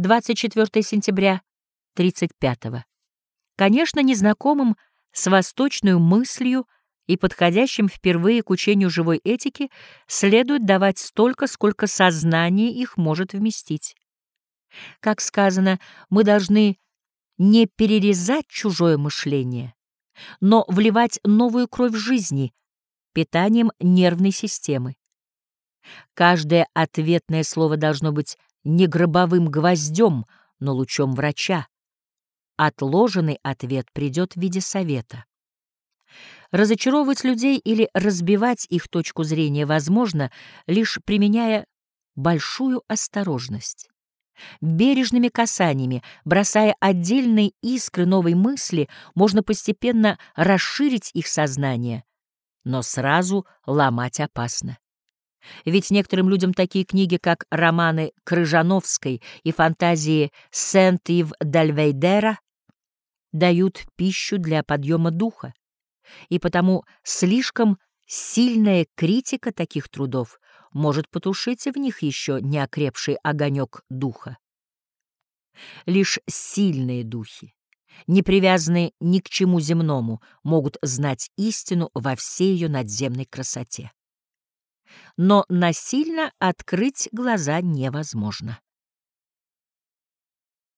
24 сентября 35 -го. Конечно, незнакомым с восточной мыслью и подходящим впервые к учению живой этики следует давать столько, сколько сознание их может вместить. Как сказано, мы должны не перерезать чужое мышление, но вливать новую кровь жизни питанием нервной системы. Каждое ответное слово должно быть не гробовым гвоздем, но лучом врача. Отложенный ответ придет в виде совета. Разочаровывать людей или разбивать их точку зрения возможно, лишь применяя большую осторожность. Бережными касаниями, бросая отдельные искры новой мысли, можно постепенно расширить их сознание, но сразу ломать опасно. Ведь некоторым людям такие книги, как романы Крыжановской и фантазии Сент-Ив Дальвейдера, дают пищу для подъема духа, и потому слишком сильная критика таких трудов может потушить в них еще не окрепший огонек духа. Лишь сильные духи, не привязанные ни к чему земному, могут знать истину во всей ее надземной красоте. Но насильно открыть глаза невозможно.